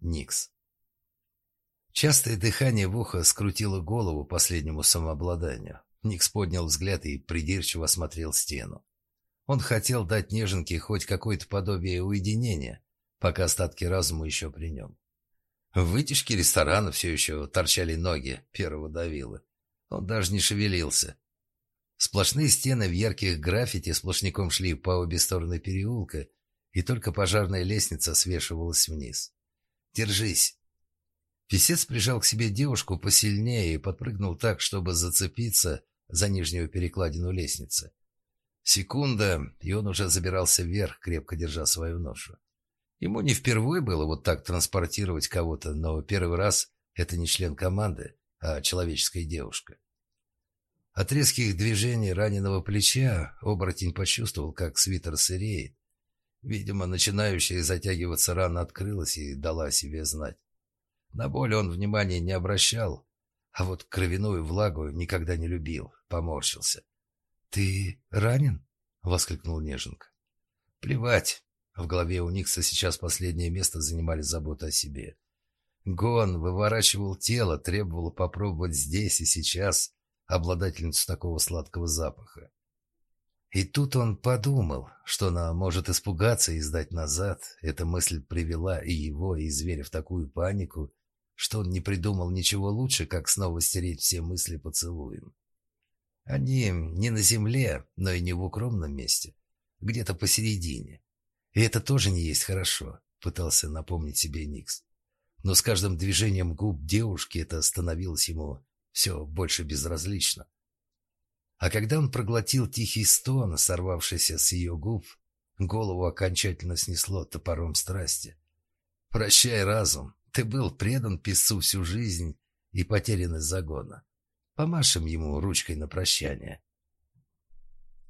Никс. Частое дыхание в ухо скрутило голову последнему самообладанию. Никс поднял взгляд и придирчиво осмотрел стену. Он хотел дать неженке хоть какое-то подобие уединения, пока остатки разума еще при нем. В вытяжке ресторана все еще торчали ноги первого давила. Он даже не шевелился. Сплошные стены в ярких граффити сплошняком шли по обе стороны переулка, и только пожарная лестница свешивалась вниз. «Держись!» Песец прижал к себе девушку посильнее и подпрыгнул так, чтобы зацепиться за нижнюю перекладину лестницы. Секунда, и он уже забирался вверх, крепко держа свою ношу. Ему не впервые было вот так транспортировать кого-то, но первый раз это не член команды, а человеческая девушка. От резких движений раненого плеча оборотень почувствовал, как свитер сыреет. Видимо, начинающая затягиваться рана открылась и дала о себе знать. На боль он внимания не обращал, а вот кровяную влагу никогда не любил, поморщился. «Ты ранен?» — воскликнул Неженка. «Плевать, в голове у Никса сейчас последнее место занимали забота о себе. Гон выворачивал тело, требовал попробовать здесь и сейчас обладательницу такого сладкого запаха. И тут он подумал, что она может испугаться и сдать назад. Эта мысль привела и его, и зверя в такую панику, что он не придумал ничего лучше, как снова стереть все мысли поцелуем. Они не на земле, но и не в укромном месте, где-то посередине. И это тоже не есть хорошо, пытался напомнить себе Никс. Но с каждым движением губ девушки это становилось ему все больше безразлично. А когда он проглотил тихий стон, сорвавшийся с ее губ, голову окончательно снесло топором страсти. «Прощай, разум, ты был предан писцу всю жизнь и потерян из загона. Помашем ему ручкой на прощание».